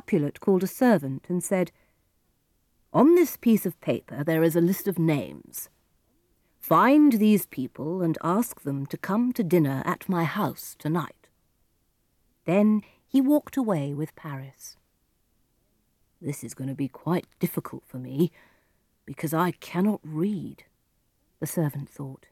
Capulet called a servant and said, On this piece of paper there is a list of names. Find these people and ask them to come to dinner at my house tonight. Then he walked away with Paris. This is going to be quite difficult for me, because I cannot read, the servant thought.